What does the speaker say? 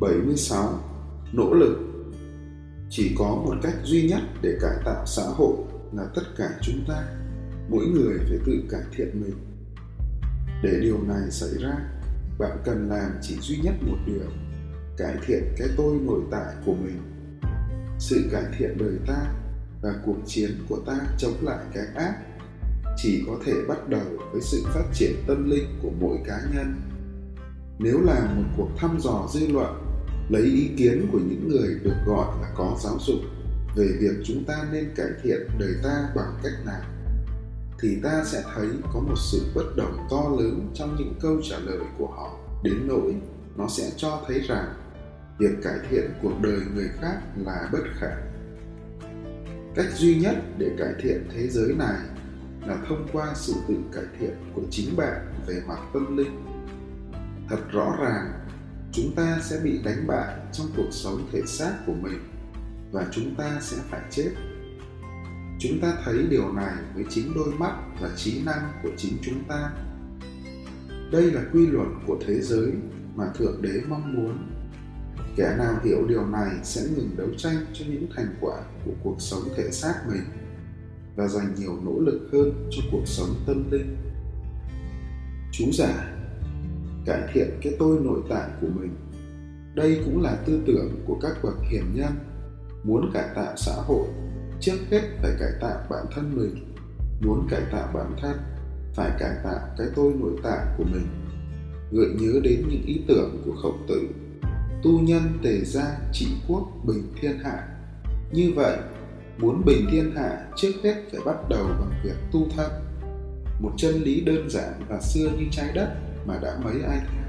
76. Nỗ lực Chỉ có một cách duy nhất để cải tạo xã hội là tất cả chúng ta, mỗi người phải tự cải thiện mình. Để điều này xảy ra, bạn cần làm chỉ duy nhất một điều, cải thiện cái tôi nội tại của mình. Sự cải thiện đời ta và cuộc chiến của ta chống lại cái ác chỉ có thể bắt đầu với sự phát triển tâm linh của mỗi cá nhân nếu làm một cuộc thăm dò dư luận, lấy ý kiến của những người được gọi là có giáo dục về việc chúng ta nên cải thiện đời ta bằng cách nào, thì ta sẽ thấy có một sự bất đồng to lớn trong những câu trả lời của họ. Đến nỗi, nó sẽ cho thấy rằng việc cải thiện cuộc đời người khác là bất khả. Cách duy nhất để cải thiện thế giới này là thông qua sự tự cải thiện của chính bạn về mặt tâm linh thật rõ ràng, chúng ta sẽ bị đánh bại trong cuộc sống thể xác của mình và chúng ta sẽ phải chết. Chúng ta thấy điều này với chính đôi mắt và trí năng của chính chúng ta. Đây là quy luật của thế giới mà thượng đế mong muốn. Kẻ nào hiểu điều này sẽ ngừng đấu tranh cho những thành quả của cuộc sống thể xác mình và dành nhiều nỗ lực hơn cho cuộc sống tâm linh. Chú giả cải thiện cái tôi nội tại của mình. Đây cũng là tư tưởng của các bậc hiền nhân muốn cải tạo xã hội. Trước hết phải cải tạo bản thân mình, muốn cải tạo bản thân, phải cải tạo cái tôi nội tại của mình. Gợi nhớ đến những ý tưởng của khổng tử, tu nhân tề gia trị quốc bình thiên hạ. Như vậy, muốn bình thiên hạ trước hết phải bắt đầu bằng việc tu thân. Một chân lý đơn giản và xưa như trái đất mà đã mấy anh.